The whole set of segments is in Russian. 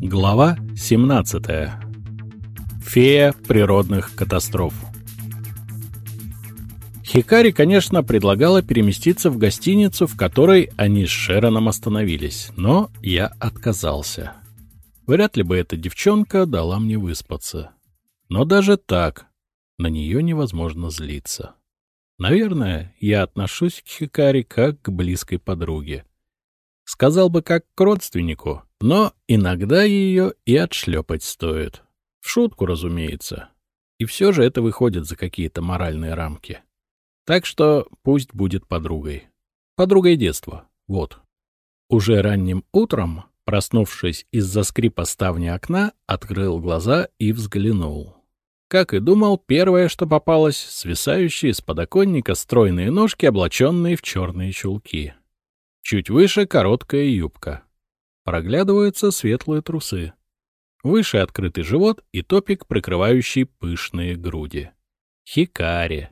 Глава 17. Фея природных катастроф. Хикари, конечно, предлагала переместиться в гостиницу, в которой они с Шероном остановились, но я отказался. Вряд ли бы эта девчонка дала мне выспаться. Но даже так на нее невозможно злиться. Наверное, я отношусь к Хикари как к близкой подруге. Сказал бы, как к родственнику, но иногда ее и отшлепать стоит. В шутку, разумеется. И все же это выходит за какие-то моральные рамки. Так что пусть будет подругой. Подругой детства. Вот. Уже ранним утром, проснувшись из-за скрипа ставни окна, открыл глаза и взглянул. Как и думал, первое, что попалось, свисающие с подоконника стройные ножки, облаченные в черные чулки. Чуть выше — короткая юбка. Проглядываются светлые трусы. Выше открытый живот и топик, прикрывающий пышные груди. Хикари.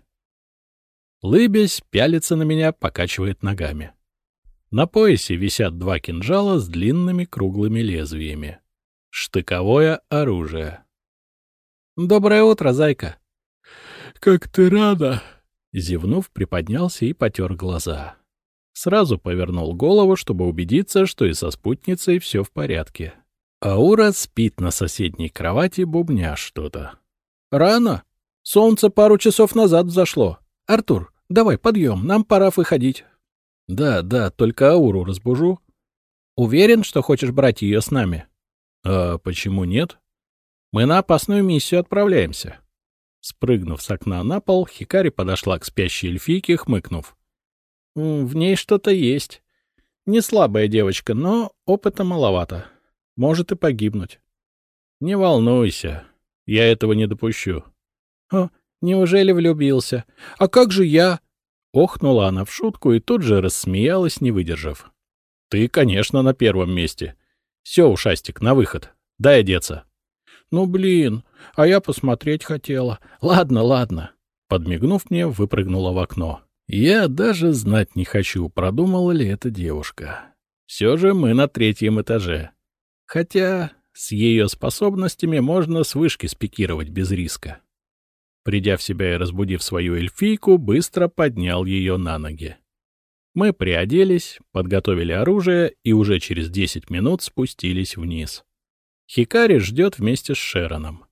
Лыбясь, пялится на меня, покачивает ногами. На поясе висят два кинжала с длинными круглыми лезвиями. Штыковое оружие. «Доброе утро, зайка!» «Как ты рада!» Зевнув, приподнялся и потер глаза. Сразу повернул голову, чтобы убедиться, что и со спутницей все в порядке. Аура спит на соседней кровати, бубня что-то. «Рано! Солнце пару часов назад взошло. Артур, давай, подъем, нам пора выходить». «Да, да, только Ауру разбужу». «Уверен, что хочешь брать ее с нами?» «А почему нет?» Мы на опасную миссию отправляемся. Спрыгнув с окна на пол, Хикари подошла к спящей эльфийке, хмыкнув. — В ней что-то есть. Не слабая девочка, но опыта маловато. Может и погибнуть. — Не волнуйся, я этого не допущу. — О, неужели влюбился? А как же я? Охнула она в шутку и тут же рассмеялась, не выдержав. — Ты, конечно, на первом месте. Все, ушастик, на выход. Дай одеться. «Ну, блин, а я посмотреть хотела. Ладно, ладно». Подмигнув мне, выпрыгнула в окно. Я даже знать не хочу, продумала ли эта девушка. Все же мы на третьем этаже. Хотя с ее способностями можно с вышки спикировать без риска. Придя в себя и разбудив свою эльфийку, быстро поднял ее на ноги. Мы приоделись, подготовили оружие и уже через десять минут спустились вниз. Хикари ждет вместе с Шероном.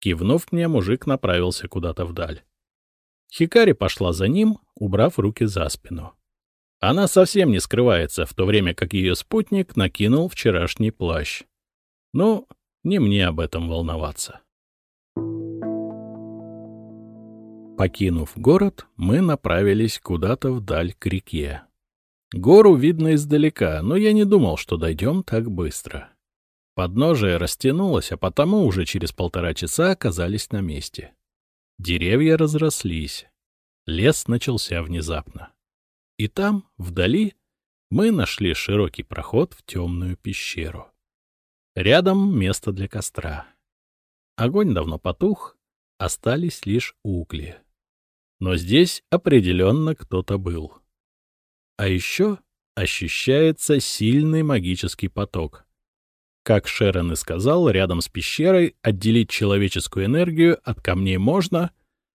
Кивнув мне, мужик направился куда-то вдаль. Хикари пошла за ним, убрав руки за спину. Она совсем не скрывается, в то время как ее спутник накинул вчерашний плащ. Ну, не мне об этом волноваться. Покинув город, мы направились куда-то вдаль к реке. Гору видно издалека, но я не думал, что дойдем так быстро. Подножие растянулось, а потому уже через полтора часа оказались на месте. Деревья разрослись. Лес начался внезапно. И там, вдали, мы нашли широкий проход в темную пещеру. Рядом место для костра. Огонь давно потух, остались лишь угли. Но здесь определенно кто-то был. А еще ощущается сильный магический поток — как Шерон и сказал, рядом с пещерой отделить человеческую энергию от камней можно,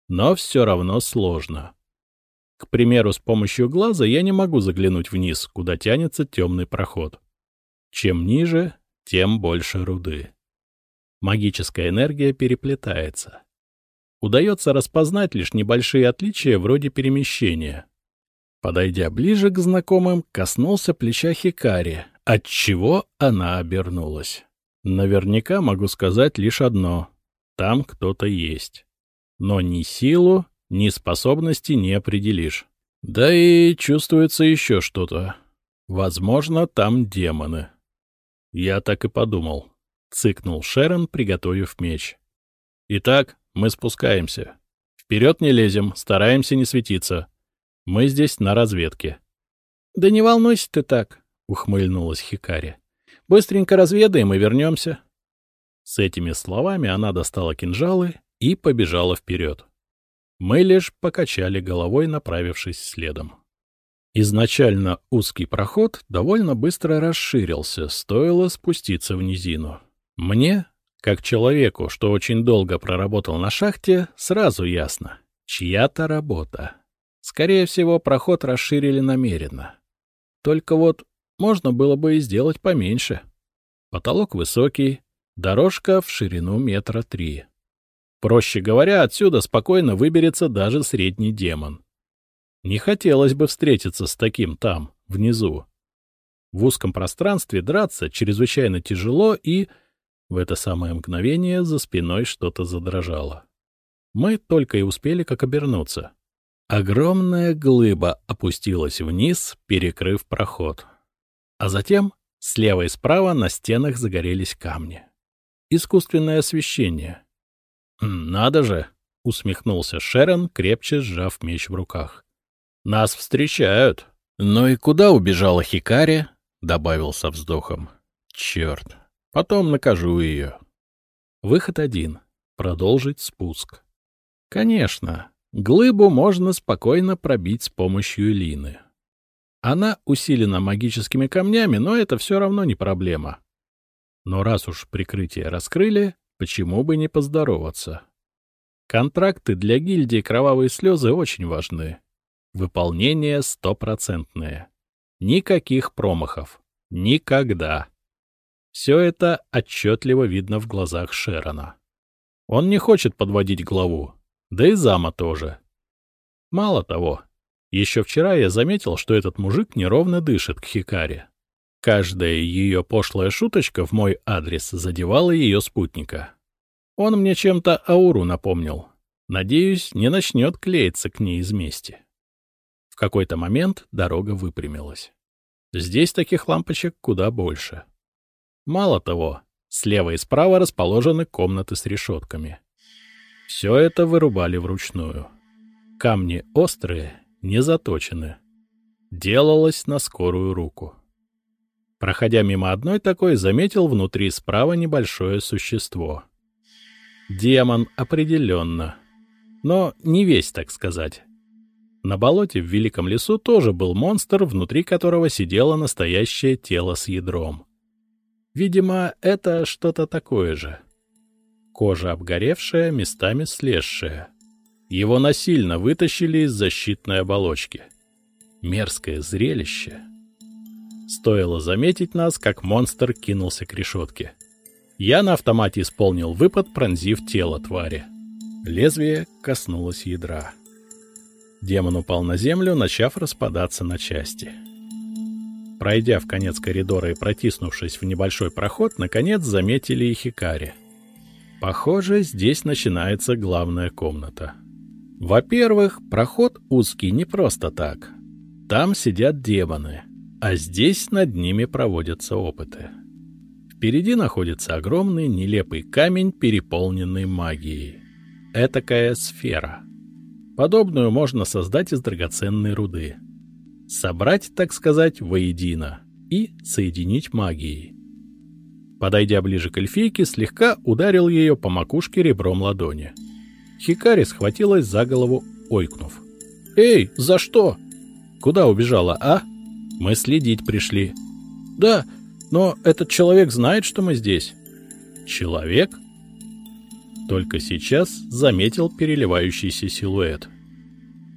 но все равно сложно. К примеру, с помощью глаза я не могу заглянуть вниз, куда тянется темный проход. Чем ниже, тем больше руды. Магическая энергия переплетается. Удается распознать лишь небольшие отличия вроде перемещения. Подойдя ближе к знакомым, коснулся плеча Хикари, от чего она обернулась. Наверняка могу сказать лишь одно. Там кто-то есть. Но ни силу, ни способности не определишь. Да и чувствуется еще что-то. Возможно, там демоны. Я так и подумал. Цыкнул Шерон, приготовив меч. Итак, мы спускаемся. Вперед не лезем, стараемся не светиться. Мы здесь на разведке. — Да не волнуйся ты так, — ухмыльнулась Хикари. — Быстренько разведаем и вернемся. С этими словами она достала кинжалы и побежала вперед. Мы лишь покачали головой, направившись следом. Изначально узкий проход довольно быстро расширился, стоило спуститься в низину. Мне, как человеку, что очень долго проработал на шахте, сразу ясно — чья-то работа. Скорее всего, проход расширили намеренно. Только вот можно было бы и сделать поменьше. Потолок высокий, дорожка в ширину метра три. Проще говоря, отсюда спокойно выберется даже средний демон. Не хотелось бы встретиться с таким там, внизу. В узком пространстве драться чрезвычайно тяжело, и в это самое мгновение за спиной что-то задрожало. Мы только и успели как обернуться. Огромная глыба опустилась вниз, перекрыв проход. А затем слева и справа на стенах загорелись камни. Искусственное освещение. «Хм, «Надо же!» — усмехнулся Шерон, крепче сжав меч в руках. «Нас встречают!» «Ну и куда убежала Хикари?» — добавил со вздохом. «Черт! Потом накажу ее». Выход один — продолжить спуск. Конечно, глыбу можно спокойно пробить с помощью лины. Она усилена магическими камнями, но это все равно не проблема. Но раз уж прикрытие раскрыли, почему бы не поздороваться? Контракты для гильдии «Кровавые слезы» очень важны. Выполнение стопроцентное. Никаких промахов. Никогда. Все это отчетливо видно в глазах Шерона. Он не хочет подводить главу, да и зама тоже. Мало того, еще вчера я заметил, что этот мужик неровно дышит к Хикаре. Каждая ее пошлая шуточка в мой адрес задевала ее спутника. Он мне чем-то ауру напомнил. Надеюсь, не начнет клеиться к ней из мести. В какой-то момент дорога выпрямилась. Здесь таких лампочек куда больше. Мало того, слева и справа расположены комнаты с решетками. Все это вырубали вручную. Камни острые не заточены. Делалось на скорую руку. Проходя мимо одной такой, заметил внутри справа небольшое существо. Демон определенно. Но не весь, так сказать. На болоте в Великом лесу тоже был монстр, внутри которого сидело настоящее тело с ядром. Видимо, это что-то такое же. Кожа обгоревшая, местами слезшая. Его насильно вытащили из защитной оболочки. Мерзкое зрелище. Стоило заметить нас, как монстр кинулся к решетке. Я на автомате исполнил выпад, пронзив тело твари. Лезвие коснулось ядра. Демон упал на землю, начав распадаться на части. Пройдя в конец коридора и протиснувшись в небольшой проход, наконец заметили и Хикари. Похоже, здесь начинается главная комната. Во-первых, проход узкий не просто так. Там сидят демоны, а здесь над ними проводятся опыты. Впереди находится огромный нелепый камень, переполненный магией. Этакая сфера. Подобную можно создать из драгоценной руды. Собрать, так сказать, воедино и соединить магией. Подойдя ближе к эльфийке, слегка ударил ее по макушке ребром ладони — Хикари схватилась за голову, ойкнув. «Эй, за что?» «Куда убежала, а?» «Мы следить пришли». «Да, но этот человек знает, что мы здесь». «Человек?» Только сейчас заметил переливающийся силуэт.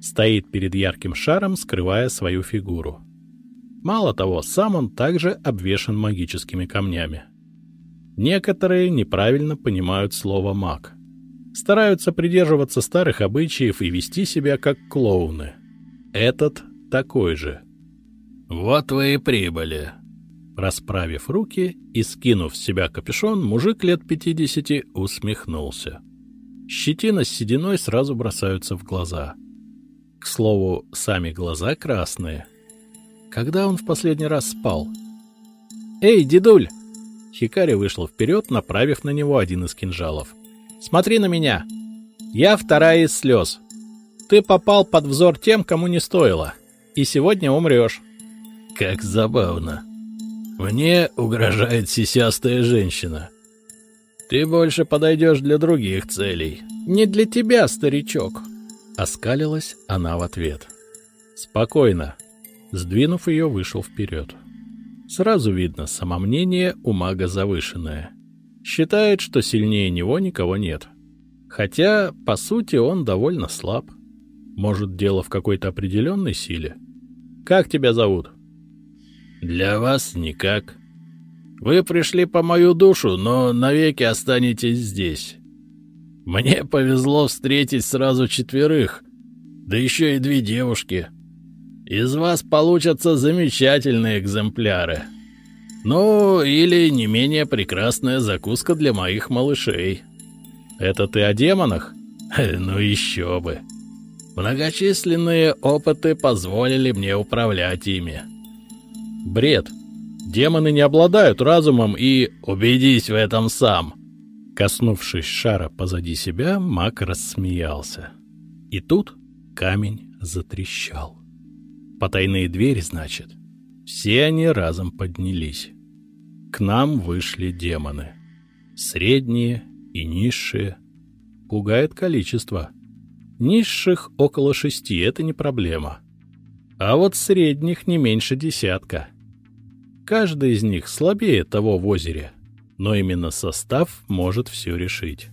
Стоит перед ярким шаром, скрывая свою фигуру. Мало того, сам он также обвешан магическими камнями. Некоторые неправильно понимают слово «маг» стараются придерживаться старых обычаев и вести себя как клоуны. Этот такой же. «Вот вы и прибыли!» Расправив руки и скинув с себя капюшон, мужик лет пятидесяти усмехнулся. Щетина с сединой сразу бросаются в глаза. К слову, сами глаза красные. Когда он в последний раз спал? «Эй, дедуль!» Хикари вышел вперед, направив на него один из кинжалов. Смотри на меня. Я вторая из слез. Ты попал под взор тем, кому не стоило. И сегодня умрешь. Как забавно. Мне угрожает сисястая женщина. Ты больше подойдешь для других целей. Не для тебя, старичок. Оскалилась она в ответ. Спокойно. Сдвинув ее, вышел вперед. Сразу видно, самомнение у мага завышенное. Считает, что сильнее него никого нет. Хотя, по сути, он довольно слаб. Может, дело в какой-то определенной силе? Как тебя зовут? Для вас никак. Вы пришли по мою душу, но навеки останетесь здесь. Мне повезло встретить сразу четверых, да еще и две девушки. Из вас получатся замечательные экземпляры. Ну, или не менее прекрасная закуска для моих малышей. Это ты о демонах? Ну еще бы. Многочисленные опыты позволили мне управлять ими. Бред. Демоны не обладают разумом и... Убедись в этом сам. Коснувшись шара позади себя, маг рассмеялся. И тут камень затрещал. Потайные двери, значит. Все они разом поднялись. К нам вышли демоны. Средние и низшие. Пугает количество. Низших около шести — это не проблема. А вот средних не меньше десятка. Каждый из них слабее того в озере, но именно состав может все решить.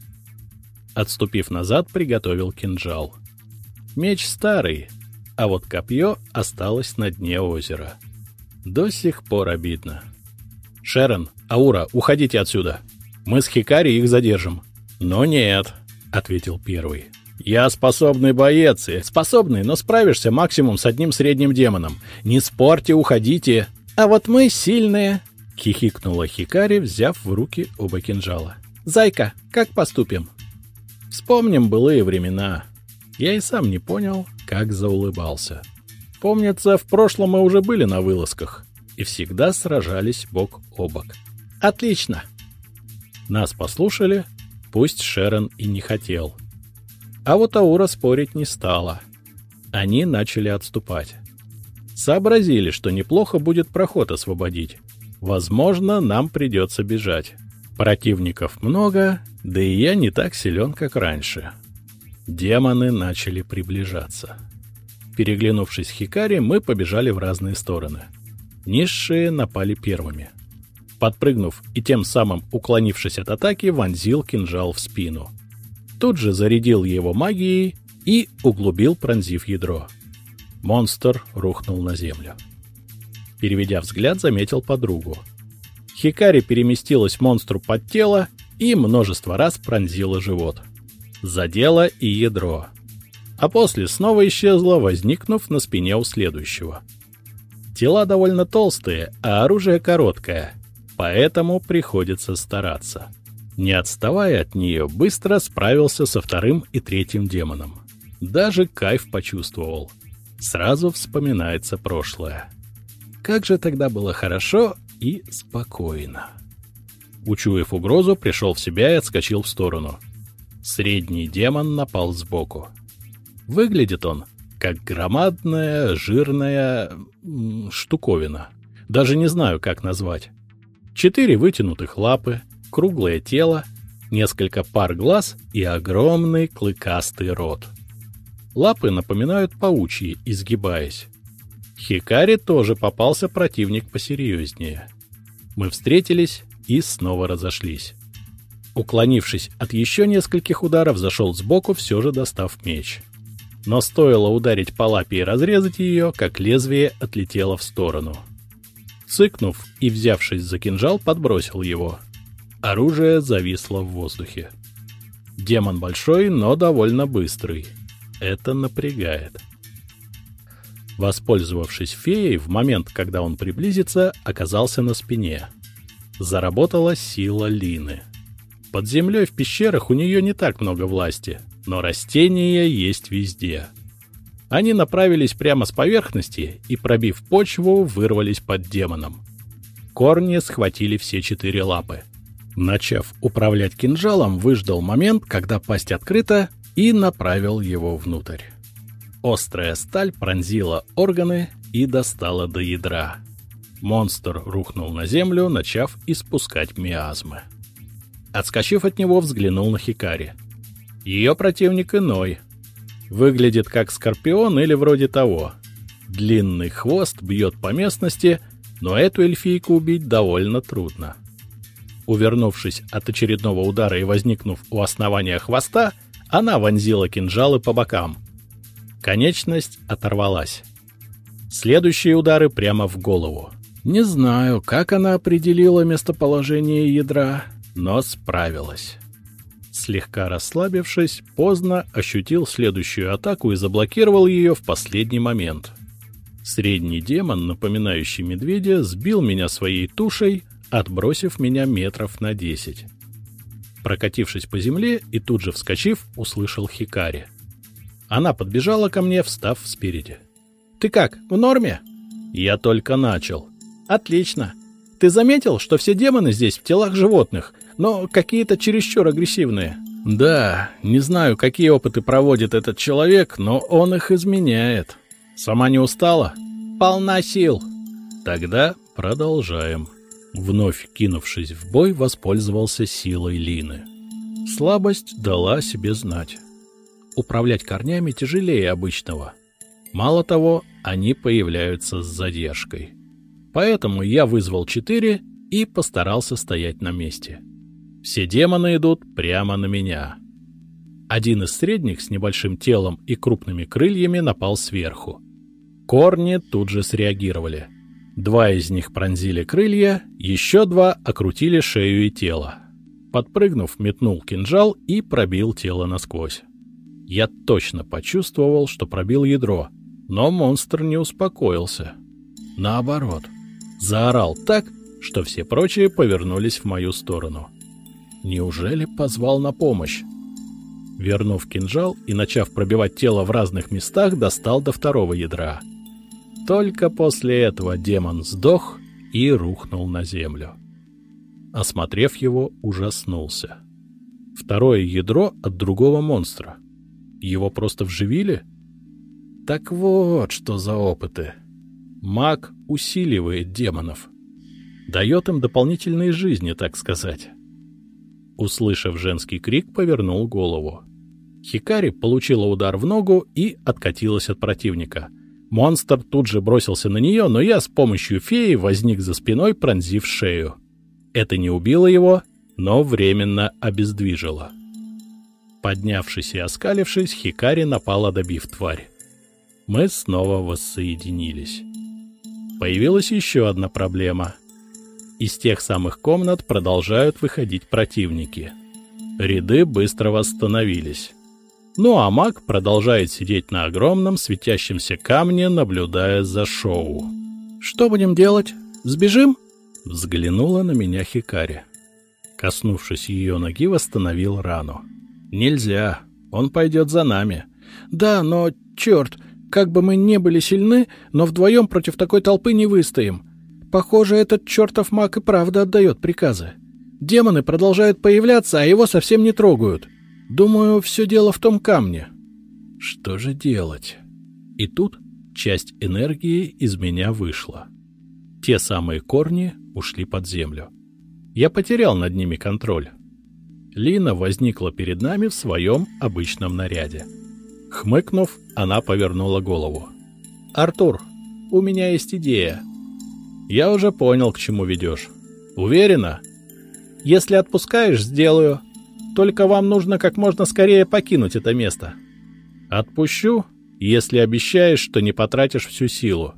Отступив назад, приготовил кинжал. Меч старый, а вот копье осталось на дне озера. До сих пор обидно. «Шерон, Аура, уходите отсюда. Мы с Хикари их задержим». «Но нет», — ответил первый. «Я способный боец, способный, но справишься максимум с одним средним демоном. Не спорьте, уходите». «А вот мы сильные», — хихикнула Хикари, взяв в руки оба кинжала. «Зайка, как поступим?» «Вспомним былые времена». Я и сам не понял, как заулыбался. Помнится, в прошлом мы уже были на вылазках и всегда сражались бок о бок. «Отлично!» Нас послушали, пусть Шерон и не хотел. А вот Аура спорить не стала. Они начали отступать. Сообразили, что неплохо будет проход освободить. Возможно, нам придется бежать. Противников много, да и я не так силен, как раньше. Демоны начали приближаться. Переглянувшись Хикари, мы побежали в разные стороны. Низшие напали первыми. Подпрыгнув и тем самым уклонившись от атаки, вонзил кинжал в спину. Тут же зарядил его магией и углубил, пронзив ядро. Монстр рухнул на землю. Переведя взгляд, заметил подругу. Хикари переместилась монстру под тело и множество раз пронзила живот. Задело и ядро. А после снова исчезла, возникнув на спине у следующего. Тела довольно толстые, а оружие короткое, поэтому приходится стараться. Не отставая от нее, быстро справился со вторым и третьим демоном. Даже кайф почувствовал — Сразу вспоминается прошлое. Как же тогда было хорошо и спокойно. Учуяв угрозу, пришел в себя и отскочил в сторону. Средний демон напал сбоку. Выглядит он как громадная, жирная штуковина. Даже не знаю, как назвать. Четыре вытянутых лапы, круглое тело, несколько пар глаз и огромный клыкастый рот. Лапы напоминают паучьи, изгибаясь. Хикари тоже попался противник посерьезнее. Мы встретились и снова разошлись. Уклонившись от еще нескольких ударов, зашел сбоку, все же достав меч. Но стоило ударить по лапе и разрезать ее, как лезвие отлетело в сторону. Цыкнув и взявшись за кинжал, подбросил его. Оружие зависло в воздухе. Демон большой, но довольно быстрый. Это напрягает. Воспользовавшись феей, в момент, когда он приблизится, оказался на спине. Заработала сила Лины. Под землей в пещерах у нее не так много власти, но растения есть везде. Они направились прямо с поверхности и, пробив почву, вырвались под демоном. Корни схватили все четыре лапы. Начав управлять кинжалом, выждал момент, когда пасть открыта, и направил его внутрь. Острая сталь пронзила органы и достала до ядра. Монстр рухнул на землю, начав испускать миазмы. Отскочив от него, взглянул на Хикари. Ее противник иной. Выглядит как скорпион или вроде того. Длинный хвост бьет по местности, но эту эльфийку убить довольно трудно. Увернувшись от очередного удара и возникнув у основания хвоста, она вонзила кинжалы по бокам. Конечность оторвалась. Следующие удары прямо в голову. Не знаю, как она определила местоположение ядра, но справилась. Слегка расслабившись, поздно ощутил следующую атаку и заблокировал ее в последний момент. Средний демон, напоминающий медведя, сбил меня своей тушей, отбросив меня метров на десять. Прокатившись по земле и тут же вскочив, услышал Хикари. Она подбежала ко мне, встав спереди. «Ты как, в норме?» «Я только начал». «Отлично. Ты заметил, что все демоны здесь в телах животных, но какие-то чересчур агрессивные?» «Да, не знаю, какие опыты проводит этот человек, но он их изменяет. Сама не устала?» «Полна сил». «Тогда продолжаем». Вновь кинувшись в бой, воспользовался силой Лины. Слабость дала себе знать. Управлять корнями тяжелее обычного. Мало того, они появляются с задержкой. Поэтому я вызвал четыре и постарался стоять на месте. Все демоны идут прямо на меня. Один из средних с небольшим телом и крупными крыльями напал сверху. Корни тут же среагировали. Два из них пронзили крылья, еще два окрутили шею и тело. Подпрыгнув, метнул кинжал и пробил тело насквозь. Я точно почувствовал, что пробил ядро, но монстр не успокоился. Наоборот, заорал так, что все прочие повернулись в мою сторону. Неужели позвал на помощь? Вернув кинжал и начав пробивать тело в разных местах, достал до второго ядра — только после этого демон сдох и рухнул на землю. Осмотрев его, ужаснулся. Второе ядро от другого монстра. Его просто вживили? Так вот, что за опыты. Маг усиливает демонов. Дает им дополнительные жизни, так сказать. Услышав женский крик, повернул голову. Хикари получила удар в ногу и откатилась от противника — Монстр тут же бросился на нее, но я с помощью феи возник за спиной, пронзив шею. Это не убило его, но временно обездвижило. Поднявшись и оскалившись, Хикари напала, добив тварь. Мы снова воссоединились. Появилась еще одна проблема. Из тех самых комнат продолжают выходить противники. Ряды быстро восстановились. Ну а маг продолжает сидеть на огромном светящемся камне, наблюдая за шоу. «Что будем делать? Сбежим?» Взглянула на меня Хикари. Коснувшись ее ноги, восстановил рану. «Нельзя. Он пойдет за нами». «Да, но, черт, как бы мы не были сильны, но вдвоем против такой толпы не выстоим. Похоже, этот чертов маг и правда отдает приказы. Демоны продолжают появляться, а его совсем не трогают. Думаю, все дело в том камне. Что же делать? И тут часть энергии из меня вышла. Те самые корни ушли под землю. Я потерял над ними контроль. Лина возникла перед нами в своем обычном наряде. Хмыкнув, она повернула голову. «Артур, у меня есть идея. Я уже понял, к чему ведешь. Уверена? Если отпускаешь, сделаю. Только вам нужно как можно скорее покинуть это место. Отпущу, если обещаешь, что не потратишь всю силу.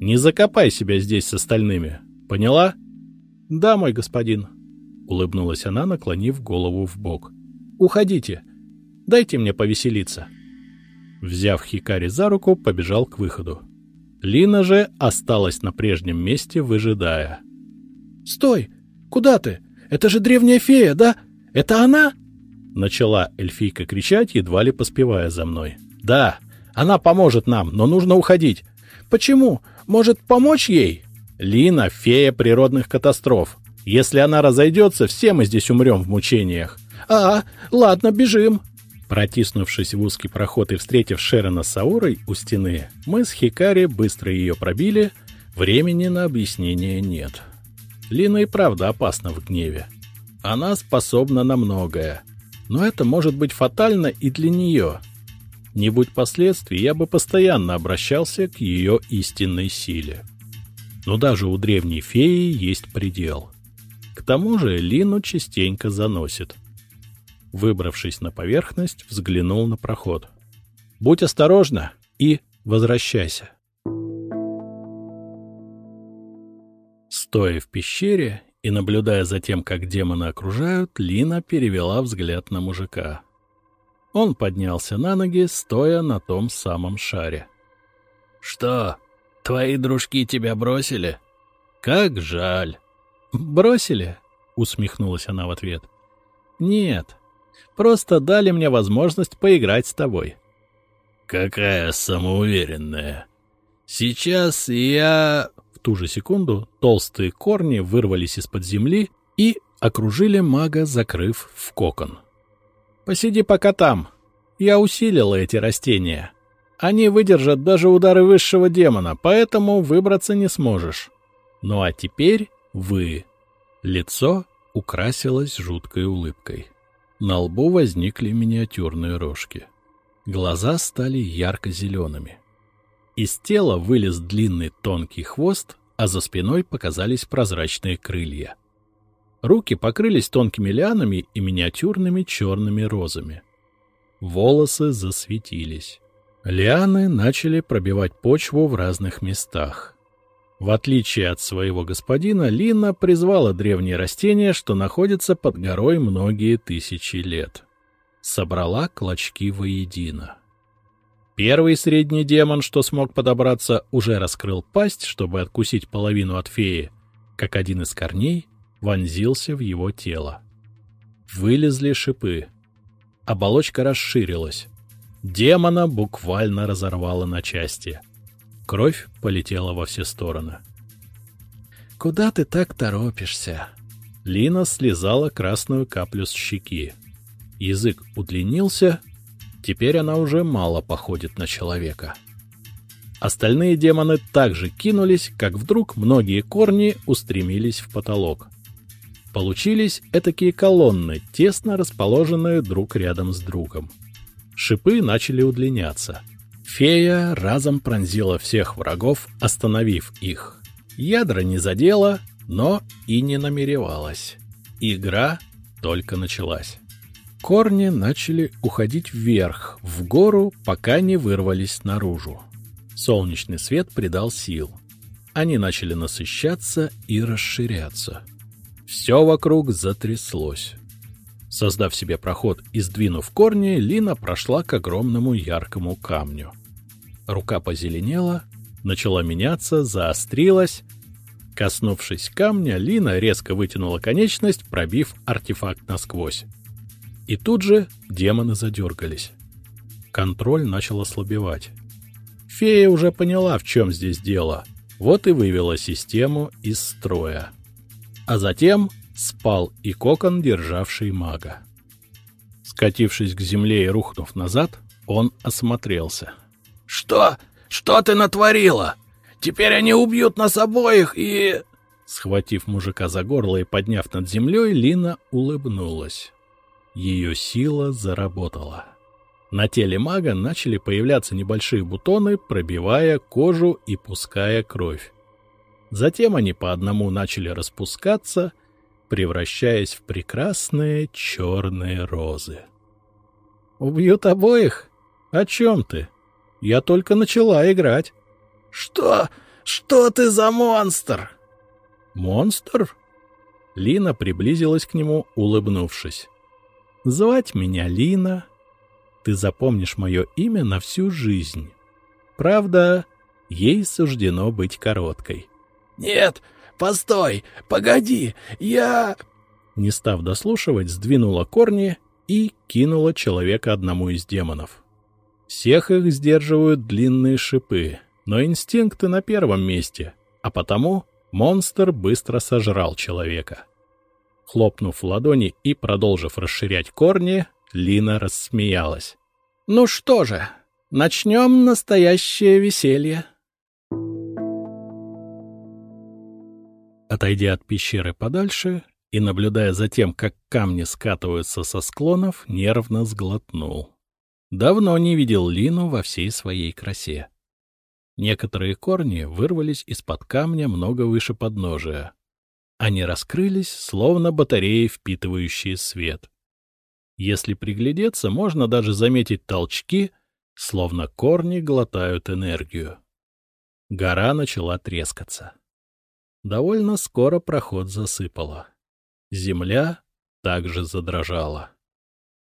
Не закопай себя здесь с остальными. Поняла? Да, мой господин. Улыбнулась она, наклонив голову в бок. Уходите. Дайте мне повеселиться. Взяв Хикари за руку, побежал к выходу. Лина же осталась на прежнем месте, выжидая. «Стой! Куда ты? Это же древняя фея, да? Это она?» Начала эльфийка кричать, едва ли поспевая за мной. «Да, она поможет нам, но нужно уходить». «Почему? Может, помочь ей?» «Лина — фея природных катастроф. Если она разойдется, все мы здесь умрем в мучениях». «А, ладно, бежим». Протиснувшись в узкий проход и встретив Шерона с Аурой у стены, мы с Хикари быстро ее пробили. Времени на объяснение нет. Лина и правда опасна в гневе. Она способна на многое, но это может быть фатально и для нее. Не будь последствий, я бы постоянно обращался к ее истинной силе. Но даже у древней феи есть предел. К тому же Лину частенько заносит. Выбравшись на поверхность, взглянул на проход. «Будь осторожна и возвращайся». Стоя в пещере и наблюдая за тем, как демоны окружают, Лина перевела взгляд на мужика. Он поднялся на ноги, стоя на том самом шаре. «Что, твои дружки тебя бросили?» «Как жаль!» «Бросили?» — усмехнулась она в ответ. «Нет, просто дали мне возможность поиграть с тобой». «Какая самоуверенная! Сейчас я...» В ту же секунду толстые корни вырвались из-под земли и окружили мага, закрыв в кокон. «Посиди пока там. Я усилила эти растения. Они выдержат даже удары высшего демона, поэтому выбраться не сможешь. Ну а теперь вы». Лицо украсилось жуткой улыбкой. На лбу возникли миниатюрные рожки. Глаза стали ярко-зелеными. Из тела вылез длинный тонкий хвост, а за спиной показались прозрачные крылья. Руки покрылись тонкими лианами и миниатюрными черными розами. Волосы засветились. Лианы начали пробивать почву в разных местах. В отличие от своего господина, Лина призвала древние растения, что находятся под горой многие тысячи лет. Собрала клочки воедино. Первый средний демон, что смог подобраться, уже раскрыл пасть, чтобы откусить половину от феи, как один из корней вонзился в его тело. Вылезли шипы. Оболочка расширилась. Демона буквально разорвало на части. Кровь полетела во все стороны. «Куда ты так торопишься?» Лина слезала красную каплю с щеки. Язык удлинился, теперь она уже мало походит на человека. Остальные демоны также кинулись, как вдруг многие корни устремились в потолок. Получились этакие колонны, тесно расположенные друг рядом с другом. Шипы начали удлиняться. Фея разом пронзила всех врагов, остановив их. Ядра не задела, но и не намеревалась. Игра только началась. Корни начали уходить вверх, в гору, пока не вырвались наружу. Солнечный свет придал сил. Они начали насыщаться и расширяться. Все вокруг затряслось. Создав себе проход и сдвинув корни, Лина прошла к огромному яркому камню. Рука позеленела, начала меняться, заострилась. Коснувшись камня, Лина резко вытянула конечность, пробив артефакт насквозь. И тут же демоны задергались. Контроль начал ослабевать. Фея уже поняла, в чем здесь дело, вот и вывела систему из строя а затем спал и кокон, державший мага. Скатившись к земле и рухнув назад, он осмотрелся. — Что? Что ты натворила? Теперь они убьют нас обоих и... Схватив мужика за горло и подняв над землей, Лина улыбнулась. Ее сила заработала. На теле мага начали появляться небольшие бутоны, пробивая кожу и пуская кровь. Затем они по одному начали распускаться, превращаясь в прекрасные черные розы. «Убьют обоих? О чем ты? Я только начала играть». «Что? Что ты за монстр?» «Монстр?» Лина приблизилась к нему, улыбнувшись. «Звать меня Лина. Ты запомнишь мое имя на всю жизнь. Правда, ей суждено быть короткой. «Нет, постой, погоди, я...» Не став дослушивать, сдвинула корни и кинула человека одному из демонов. Всех их сдерживают длинные шипы, но инстинкты на первом месте, а потому монстр быстро сожрал человека. Хлопнув ладони и продолжив расширять корни, Лина рассмеялась. «Ну что же, начнем настоящее веселье». Отойдя от пещеры подальше и наблюдая за тем, как камни скатываются со склонов, нервно сглотнул. Давно не видел Лину во всей своей красе. Некоторые корни вырвались из-под камня много выше подножия. Они раскрылись, словно батареи, впитывающие свет. Если приглядеться, можно даже заметить толчки, словно корни глотают энергию. Гора начала трескаться. Довольно скоро проход засыпало. Земля также задрожала.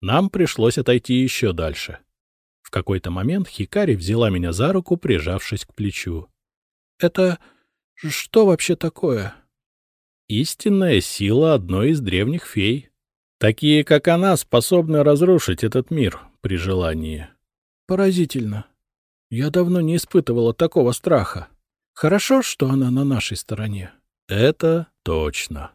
Нам пришлось отойти еще дальше. В какой-то момент Хикари взяла меня за руку, прижавшись к плечу. — Это что вообще такое? — Истинная сила одной из древних фей. Такие, как она, способны разрушить этот мир при желании. — Поразительно. Я давно не испытывала такого страха. Хорошо, что она на нашей стороне. — Это точно.